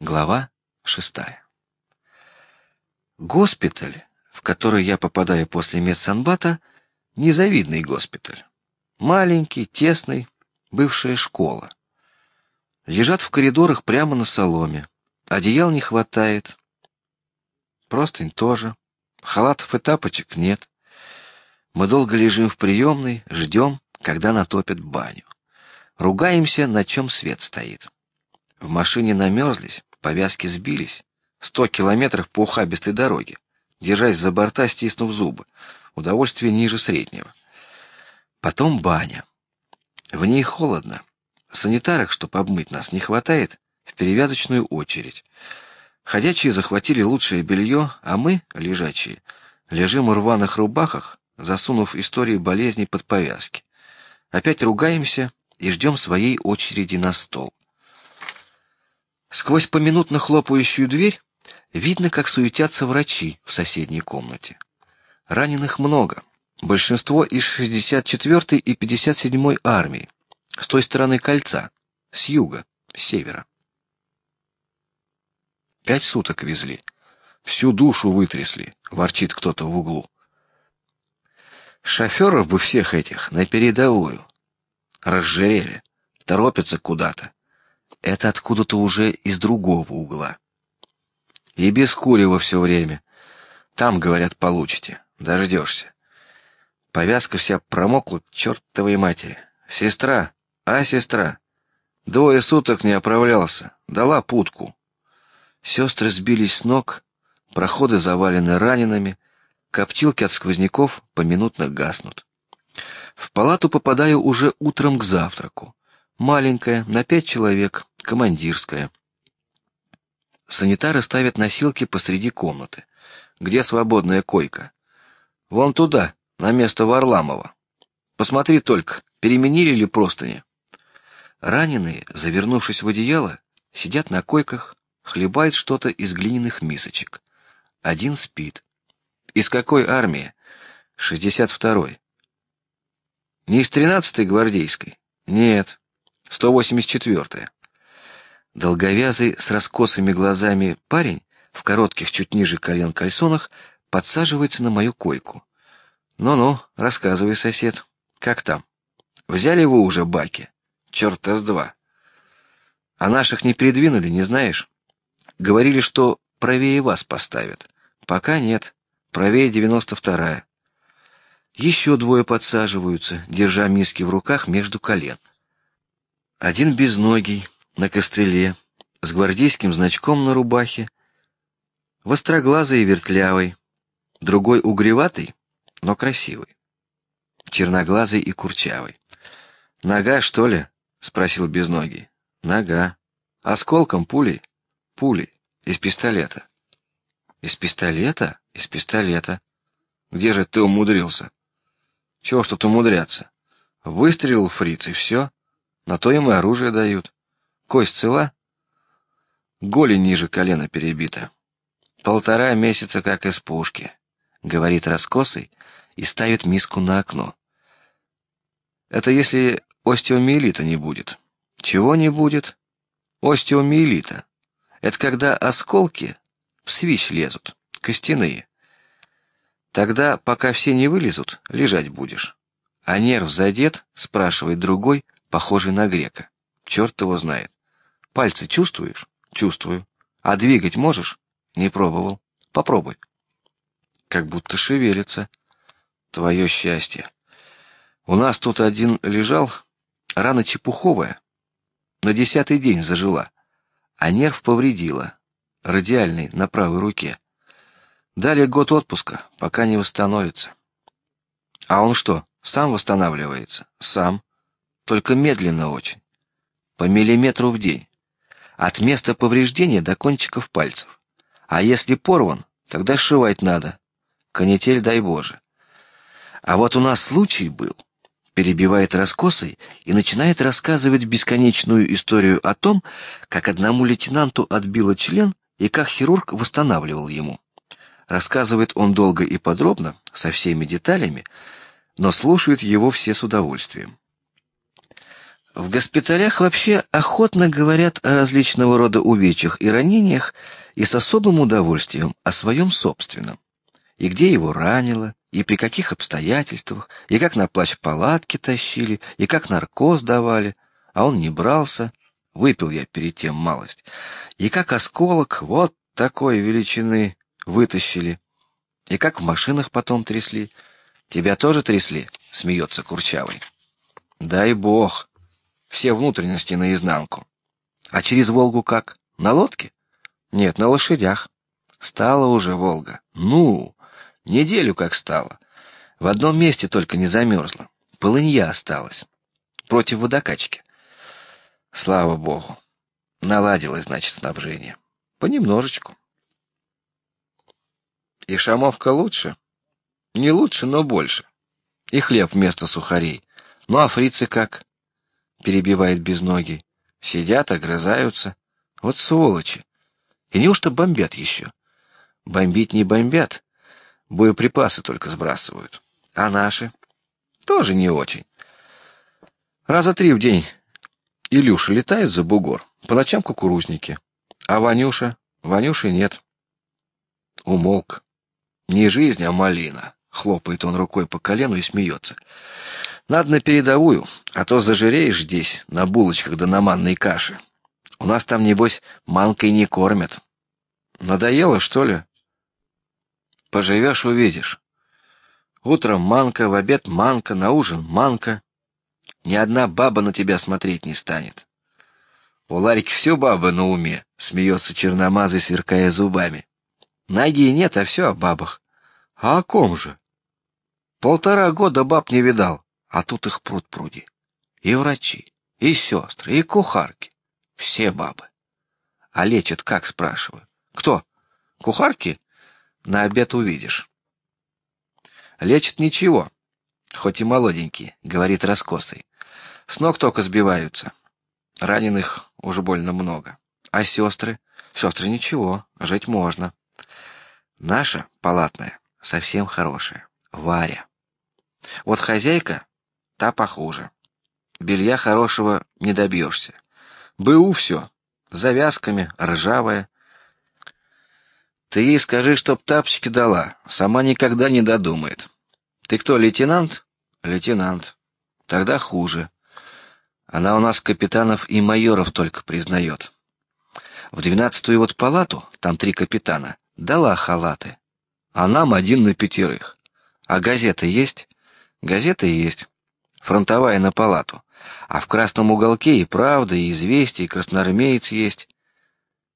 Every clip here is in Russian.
Глава шестая. Госпиталь, в который я попадаю после медсанбата, незавидный госпиталь. Маленький, тесный, бывшая школа. Лежат в коридорах прямо на соломе. Одеял не хватает. Простынь тоже. Халатов и тапочек нет. Мы долго лежим в приемной, ждем, когда натопят баню. Ругаемся, на чем свет стоит. В машине намерзлись, повязки сбились. Сто километров по ухабистой дороге, держась за борта, стиснув зубы. Удовольствие ниже среднего. Потом баня. В ней холодно. Санитарок, чтобы обмыть нас, не хватает. В перевязочную очередь. Ходячие захватили лучшее белье, а мы, лежачие, лежим в рваных рубахах, засунув истории болезни под повязки. Опять ругаемся и ждем своей очереди на стол. Сквозь поминутно хлопающую дверь видно, как суетятся врачи в соседней комнате. Раненых много, большинство из 64-й и 57-й армии, с той стороны кольца, с юга, с севера. Пять суток везли, всю душу вытрясли, ворчит кто-то в углу. Шоферов бы всех этих на передовую. Разжирели, торопятся куда-то. Это откуда-то уже из другого угла. И без курева все время. Там, говорят, получите. Дождешься. Повязка вся промокла к чертовой матери. Сестра, а сестра, двое суток не оправлялся, дала путку. Сестры сбились с ног, проходы завалены ранеными, коптилки от сквозняков поминутно гаснут. В палату попадаю уже утром к завтраку. Маленькая, на пять человек, командирская. Санитары ставят носилки посреди комнаты. Где свободная койка? Вон туда, на место Варламова. Посмотри только, переменили ли простыни. Раненые, завернувшись в одеяло, сидят на койках, хлебают что-то из глиняных мисочек. Один спит. Из какой армии? Шестьдесят второй. Не из тринадцатой гвардейской. Нет, сто восемьдесят четвертая. Долговязый с раскосыми глазами парень в коротких чуть ниже колен кальсонах подсаживается на мою койку. Ну-ну, рассказывай, сосед, как там? Взяли вы уже баки? Черт с два. А наших не передвинули, не знаешь? Говорили, что правее вас поставят. Пока нет. Правее девяносто вторая. Еще двое подсаживаются, держа миски в руках между колен. Один безногий, на костыле, с гвардейским значком на рубахе, востроглазый и вертлявый, другой угреватый, но красивый, черноглазый и курчавый. Нога что ли? спросил безногий. Нога. Осколком пулей? Пулей из пистолета. Из пистолета? Из пистолета. Где же ты умудрился? Чего ж тут умудряться? Выстрелил фриц и все. На то и оружие дают. Кость цела? Голень ниже колена перебита. Полтора месяца как из пушки, говорит раскосый и ставит миску на окно. Это если остеомиелита не будет. Чего не будет? Остеомиелита. Это когда осколки в свищ лезут, костяные. Тогда, пока все не вылезут, лежать будешь. А нерв задет, спрашивает другой, похожий на грека. Черт его знает. Пальцы чувствуешь? Чувствую. А двигать можешь? Не пробовал. Попробуй. Как будто шевелится. Твое счастье. У нас тут один лежал, рана чепуховая, на десятый день зажила, а нерв повредила, радиальный на правой руке. Дали год отпуска, пока не восстановится. А он что, сам восстанавливается? Сам, только медленно очень, по миллиметру в день от места повреждения до кончиков пальцев. А если порван, тогда сшивать надо. Канитель, дай боже. А вот у нас случай был. Перебивает раскосой и начинает рассказывать бесконечную историю о том, как одному лейтенанту отбило член и как хирург восстанавливал ему. Рассказывает он долго и подробно, со всеми деталями, но слушают его все с удовольствием. В госпиталях вообще охотно говорят о различного рода увечьях и ранениях и с особым удовольствием о своем собственном. И где его ранило, и при каких обстоятельствах, и как на плащ палатки тащили, и как наркоз давали, а он не брался. Выпил я перед тем малость. И как осколок вот такой величины вытащили, и как в машинах потом трясли. Тебя тоже трясли? Смеется Курчавый. Дай бог все внутренности наизнанку. А через Волгу как? На лодке? Нет, на лошадях. Стала уже Волга. Ну, неделю как стала. В одном месте только не замерзла. Полынья осталась. Против водокачки. Слава богу. Наладилось, значит, снабжение. Понемножечку. И шамовка лучше? Не лучше, но больше. И хлеб вместо сухарей. Ну а фрицы как? Перебивает безногий. Сидят, огрызаются. Вот сволочи. И неужто бомбят еще? Бомбить не бомбят, боеприпасы только сбрасывают. А наши тоже не очень. Раза три в день Илюша летают за бугор, по ночам кукурузники. А Ванюша, Ванюши нет. Умолк. Не жизнь, а малина. Хлопает он рукой по колену и смеется. Надо на передовую, а то зажиреешь здесь на булочках да на манной каше. У нас там небось манкой не кормят. Надоело что ли? Поживешь увидишь. Утром манка, в обед манка, на ужин манка. Ни одна баба на тебя смотреть не станет. У Ларики все бабы на уме, смеется черномазый, сверкая зубами. Ноги нет, а все о бабах. А о ком же? Полтора года баб не видал а тут их пруд пруди. И врачи, и сестры, и кухарки, все бабы. А лечат как, спрашиваю? Кто? Кухарки? На обед увидишь. Лечат ничего, хоть и молоденькие, говорит раскосый. С ног только сбиваются. Раненых уже больно много. А сестры? Сестры ничего, жить можно. Наша палатная совсем хорошая, Варя. Вот хозяйка та похуже. Белья хорошего не добьешься. БУ все, завязками, ржавая. Ты ей скажи, чтоб тапочки дала, сама никогда не додумает. Ты кто, лейтенант? Лейтенант. Тогда хуже. Она у нас капитанов и майоров только признает. В двенадцатую вот палату, там три капитана, дала халаты, а нам один на пятерых. А газеты есть? Газеты есть фронтовая на палату, а в красном уголке и правда, и известия, и красноармеец есть.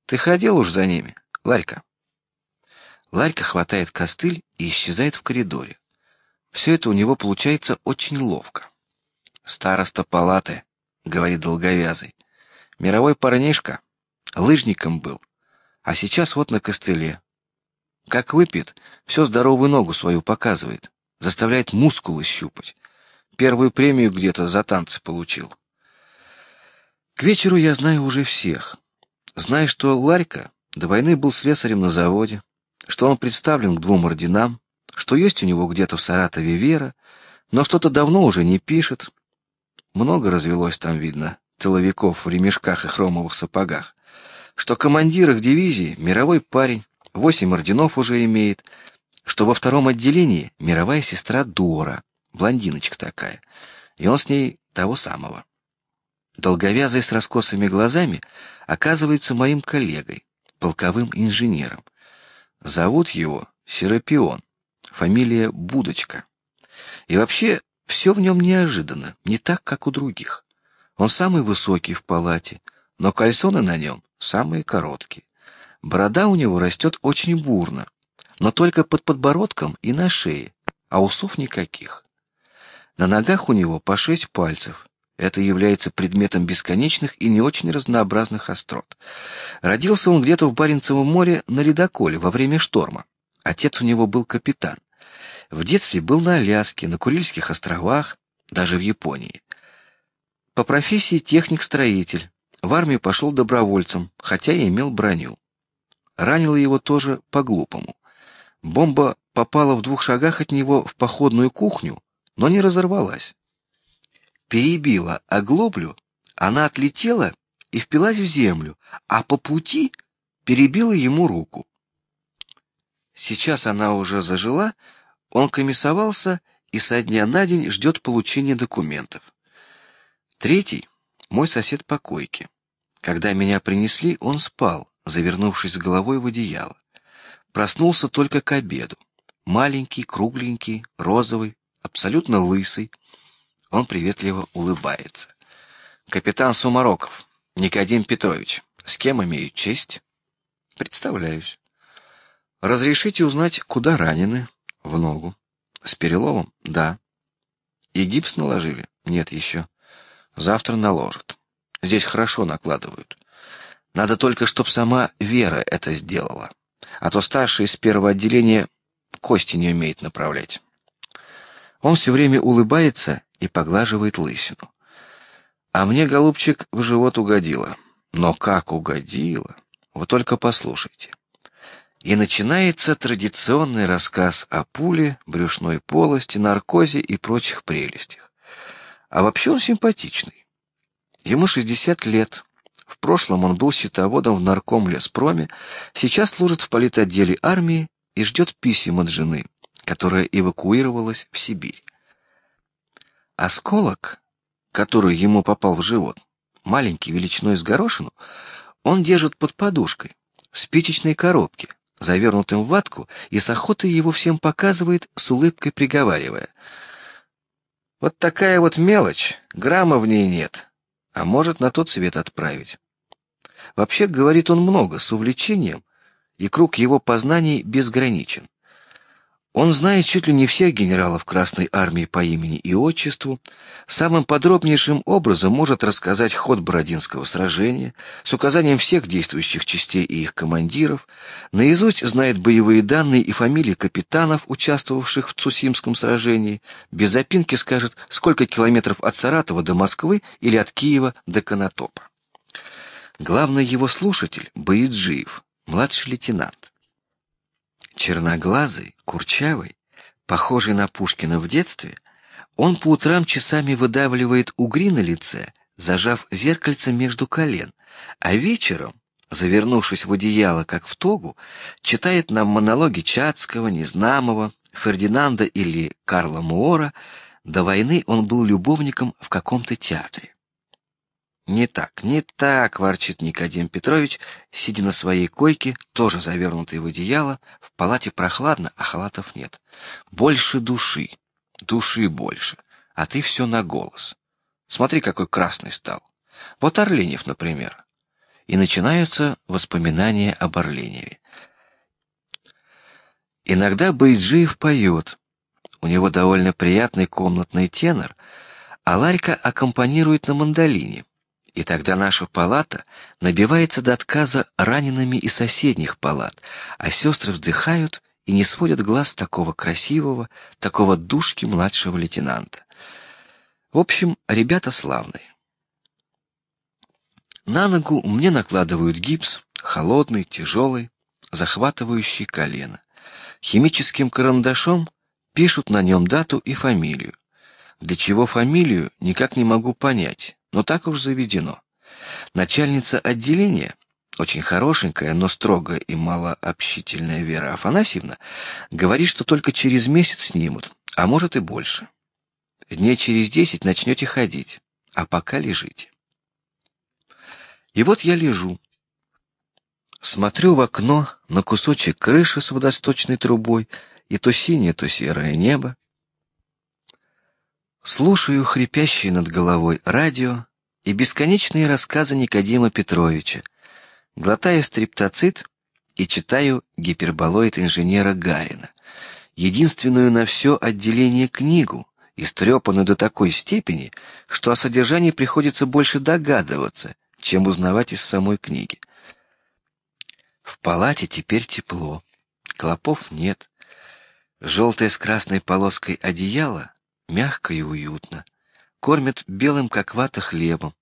Ты ходил уж за ними, Ларька? Ларька хватает костыль и исчезает в коридоре. Все это у него получается очень ловко. Староста палаты, говорит долговязый, мировой парнишка, лыжником был, а сейчас вот на костыле. Как выпьет, все здоровую ногу свою показывает, заставляет мускулы щупать. Первую премию где-то за танцы получил. К вечеру я знаю уже всех. Знаю, что Ларька до войны был слесарем на заводе, что он представлен к двум орденам, что есть у него где-то в Саратове Вера, но что-то давно уже не пишет. Много развелось там видно тыловиков в ремешках и хромовых сапогах. Что командир их дивизии мировой парень, восемь орденов уже имеет, что во втором отделении мировая сестра Дора, блондиночка такая, и он с ней того самого. Долговязый с раскосыми глазами оказывается моим коллегой, полковым инженером. Зовут его Серапион, фамилия Будочка. И вообще все в нем неожиданно, не так, как у других. Он самый высокий в палате, но кальсоны на нем самые короткие. Борода у него растет очень бурно, но только под подбородком и на шее, а усов никаких. На ногах у него по шесть пальцев. Это является предметом бесконечных и не очень разнообразных острот. Родился он где-то в Баренцевом море на ледоколе во время шторма. Отец у него был капитан. В детстве был на Аляске, на Курильских островах, даже в Японии. По профессии техник-строитель. В армию пошел добровольцем, хотя и имел броню. Ранило его тоже по-глупому. Бомба попала в двух шагах от него в походную кухню, но не разорвалась. Перебила оглоблю Она отлетела и впилась в землю, а по пути перебила ему руку. Сейчас она уже зажила, он комиссовался и со дня на день ждет получения документов. Третий — мой сосед по койке. Когда меня принесли, он спал, завернувшись головой в одеяло. Проснулся только к обеду. Маленький, кругленький, розовый, абсолютно лысый. Он приветливо улыбается. Капитан Сумароков, Никодим Петрович. С кем имею честь? Представляюсь. Разрешите узнать, куда ранены? В ногу. С переломом? Да. И гипс наложили? Нет еще. Завтра наложат. Здесь хорошо накладывают. Надо только, чтоб сама Вера это сделала, а то старший из первого отделения кости не умеет направлять. Он все время улыбается и поглаживает лысину. А мне, голубчик, в живот угодило. Но как угодило? Вы только послушайте. И начинается традиционный рассказ о пуле, брюшной полости, наркозе и прочих прелестях. А вообще он симпатичный. Ему 60 лет. В прошлом он был счетоводом в наркомлеспроме, сейчас служит в политотделе армии и ждет писем от жены, которая эвакуировалась в Сибирь. Осколок, который ему попал в живот, маленький величиной с горошину, он держит под подушкой в спичечной коробке, завернутым в ватку, и с охотой его всем показывает, с улыбкой приговаривая: "Вот такая вот мелочь, грамма в ней нет, а может на тот свет отправить". Вообще говорит он много, с увлечением, и круг его познаний безграничен. Он знает чуть ли не всех генералов Красной армии по имени и отчеству, самым подробнейшим образом может рассказать ход Бородинского сражения с указанием всех действующих частей и их командиров, наизусть знает боевые данные и фамилии капитанов, участвовавших в Цусимском сражении, без запинки скажет, сколько километров от Саратова до Москвы или от Киева до Конотопа. Главный его слушатель Баиджиев, младший лейтенант. Черноглазый, курчавый, похожий на Пушкина в детстве, он по утрам часами выдавливает угри на лице, зажав зеркальце между колен, а вечером, завернувшись в одеяло, как в тогу, читает нам монологи Чацкого, Незнамова, Фердинанда или Карла Муора. До войны он был любовником в каком-то театре. Не так, не так, ворчит Никодим Петрович, сидя на своей койке, тоже завернутый в одеяло. В палате прохладно, а халатов нет. Больше души, души больше, а ты все на голос. Смотри, какой красный стал. Вот Орленев, например. И начинаются воспоминания об Орленеве. Иногда Байджиев поет. У него довольно приятный комнатный тенор, а Ларька аккомпанирует на мандолине. И тогда наша палата набивается до отказа ранеными из соседних палат, а сестры вздыхают и не сводят глаз такого красивого, такого душки младшего лейтенанта. В общем, ребята славные. На ногу мне накладывают гипс, холодный, тяжелый, захватывающий колено. Химическим карандашом пишут на нем дату и фамилию. Для чего фамилию, никак не могу понять но так уж заведено. Начальница отделения, очень хорошенькая, но строгая и малообщительная Вера Афанасьевна, говорит, что только через месяц снимут, а может и больше. Дней через десять начнете ходить, а пока лежите. И вот я лежу, смотрю в окно на кусочек крыши с водосточной трубой и то синее, то серое небо, Слушаю хрипящее над головой радио и бесконечные рассказы Никодима Петровича, глотаю стриптоцит и читаю гиперболоид инженера Гарина, единственную на все отделение книгу, истрепанную до такой степени, что о содержании приходится больше догадываться, чем узнавать из самой книги. В палате теперь тепло, клопов нет, желтое с красной полоской одеяло мягко и уютно. Кормят белым как вата хлебом.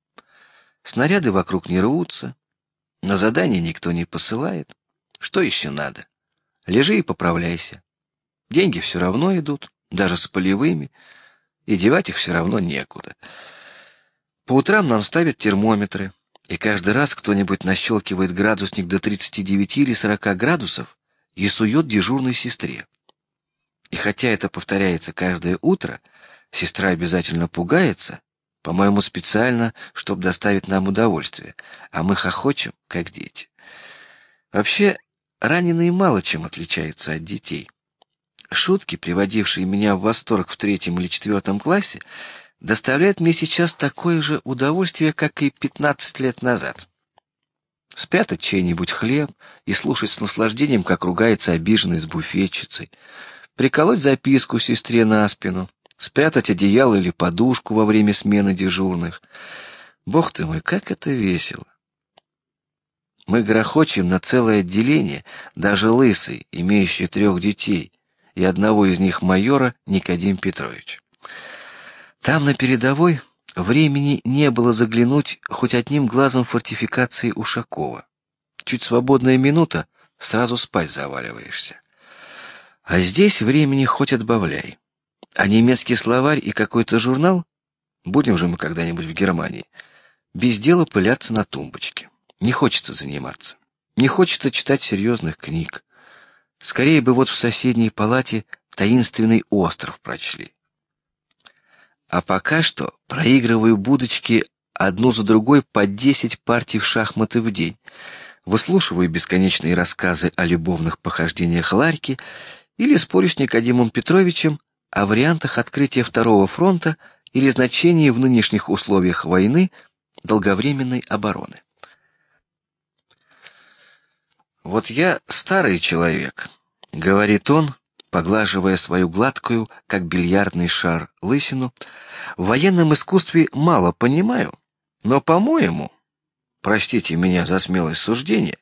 Снаряды вокруг не рвутся. На задание никто не посылает. Что еще надо? Лежи и поправляйся. Деньги все равно идут, даже с полевыми, и девать их все равно некуда. По утрам нам ставят термометры, и каждый раз кто-нибудь нащелкивает градусник до 39 или 40 градусов и сует дежурной сестре. И хотя это повторяется каждое утро, сестра обязательно пугается, по-моему, специально, чтобы доставить нам удовольствие, а мы хохочем, как дети. Вообще, раненые мало чем отличаются от детей. Шутки, приводившие меня в восторг в третьем или четвертом классе, доставляют мне сейчас такое же удовольствие, как и пятнадцать лет назад. Спрятать чей-нибудь хлеб и слушать с наслаждением, как ругается обиженный с буфетчицей, приколоть записку сестре на спину, спрятать одеяло или подушку во время смены дежурных. Бог ты мой, как это весело! Мы грохочем на целое отделение, даже лысый, имеющий трех детей, и одного из них майора Никодим Петрович. Там на передовой времени не было заглянуть хоть одним глазом фортификации Ушакова. Чуть свободная минута, сразу спать заваливаешься. А здесь времени хоть отбавляй. А немецкий словарь и какой-то журнал, будем же мы когда-нибудь в Германии, без дела пыляться на тумбочке. Не хочется заниматься, не хочется читать серьезных книг. Скорее бы вот в соседней палате таинственный остров прочли. А пока что проигрываю будочки одну за другой по десять партий в шахматы в день, выслушиваю бесконечные рассказы о любовных похождениях Ларьки или спорю с Никодимом Петровичем о вариантах открытия второго фронта или значении в нынешних условиях войны долговременной обороны. Вот я старый человек, говорит он, поглаживая свою гладкую, как бильярдный шар, лысину. В военном искусстве мало понимаю, но, по-моему, простите меня за смелость суждения,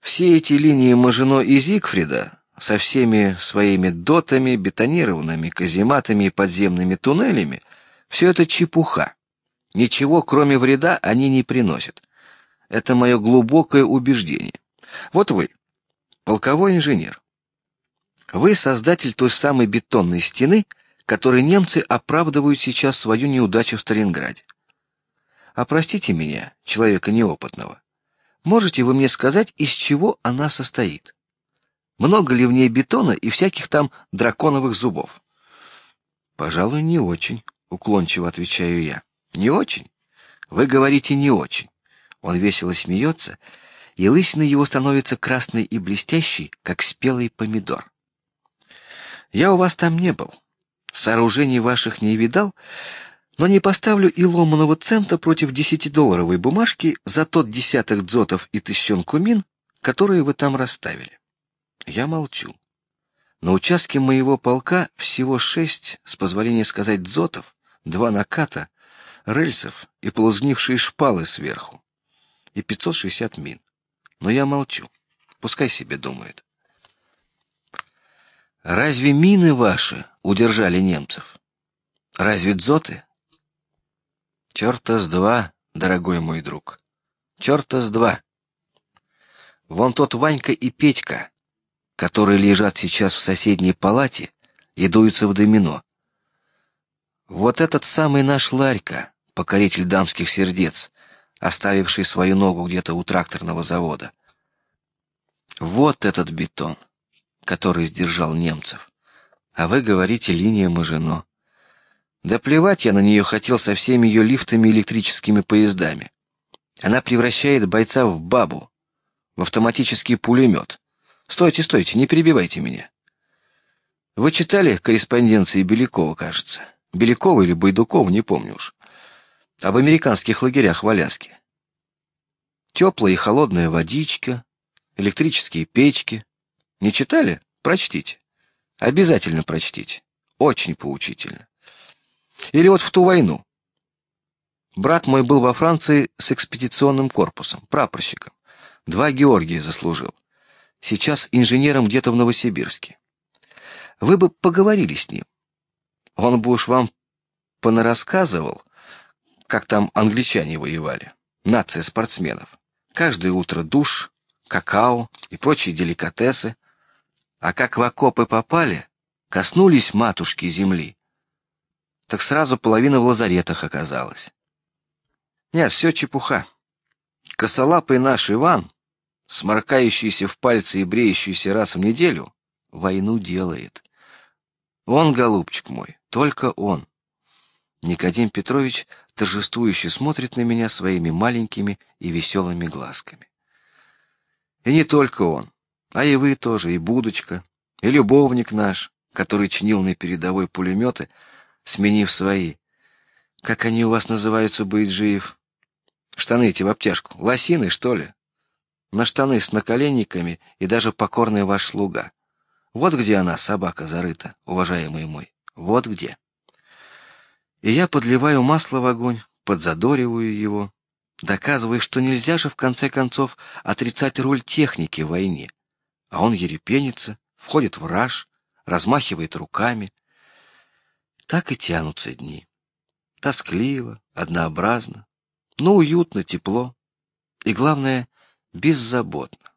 все эти линии Мажино и Зигфрида со всеми своими дотами, бетонированными казематами и подземными туннелями, все это чепуха. Ничего, кроме вреда, они не приносят. Это мое глубокое убеждение. Вот вы, полковой инженер, вы создатель той самой бетонной стены, которой немцы оправдывают сейчас свою неудачу в Сталинграде. А простите меня, человека неопытного, можете вы мне сказать, из чего она состоит? Много ли в ней бетона и всяких там драконовых зубов? Пожалуй, не очень, уклончиво отвечаю я. Не очень? Вы говорите не очень. Он весело смеется, и лысина его становится красной и блестящей, как спелый помидор. Я у вас там не был, сооружений ваших не видал, но не поставлю и ломаного цента против десятидолларовой бумажки за тот десяток дзотов и тысячонку мин, которые вы там расставили. Я молчу. На участке моего полка всего шесть, с позволения сказать, дзотов, два наката, рельсов и полузнившие шпалы сверху, и пятьсот шестьдесят мин. Но я молчу. Пускай себе думает. Разве мины ваши удержали немцев? Разве дзоты? Черта с два, дорогой мой друг. Черта с два. Вон тот Ванька и Петька, которые лежат сейчас в соседней палате и дуются в домино. Вот этот самый наш Ларька, покоритель дамских сердец, оставивший свою ногу где-то у тракторного завода. Вот этот бетон, который сдержал немцев. А вы говорите линия Мажино. Да плевать я на нее хотел со всеми ее лифтами и электрическими поездами. Она превращает бойца в бабу, в автоматический пулемет. Стойте, стойте, не перебивайте меня. Вы читали корреспонденции Белякова, кажется, Белякова или Байдукова, не помню уж, об американских лагерях в Аляске. Теплая и холодная водичка, электрические печки. Не читали? Прочтите. Обязательно прочтите. Очень поучительно. Или вот в ту войну. Брат мой был во Франции с экспедиционным корпусом, прапорщиком. Два Георгия заслужил сейчас инженером где-то в Новосибирске. Вы бы поговорили с ним. Он бы уж вам понарассказывал, как там англичане воевали, нация спортсменов. Каждое утро душ, какао и прочие деликатесы. А как в окопы попали, коснулись матушки земли, так сразу половина в лазаретах оказалась. Нет, все чепуха. Косолапый наш Иван, сморкающийся в пальцы и бреющийся раз в неделю, войну делает. Он, голубчик мой, только он. Никодим Петрович торжествующе смотрит на меня своими маленькими и веселыми глазками. И не только он, а и вы тоже, и Будочка, и любовник наш, который чинил на передовой пулеметы, сменив свои. Как они у вас называются, Бейджиев? Штаны эти в обтяжку, лосины, что ли? На штаны с наколенниками и даже покорный ваш слуга. Вот где она, собака зарыта, уважаемый мой. Вот где. И я подливаю масло в огонь, подзадориваю его, доказывая, что нельзя же в конце концов отрицать роль техники в войне. А он ерепенится, входит в раж, размахивает руками. Так и тянутся дни. Тоскливо, однообразно, но уютно, тепло и главное беззаботно.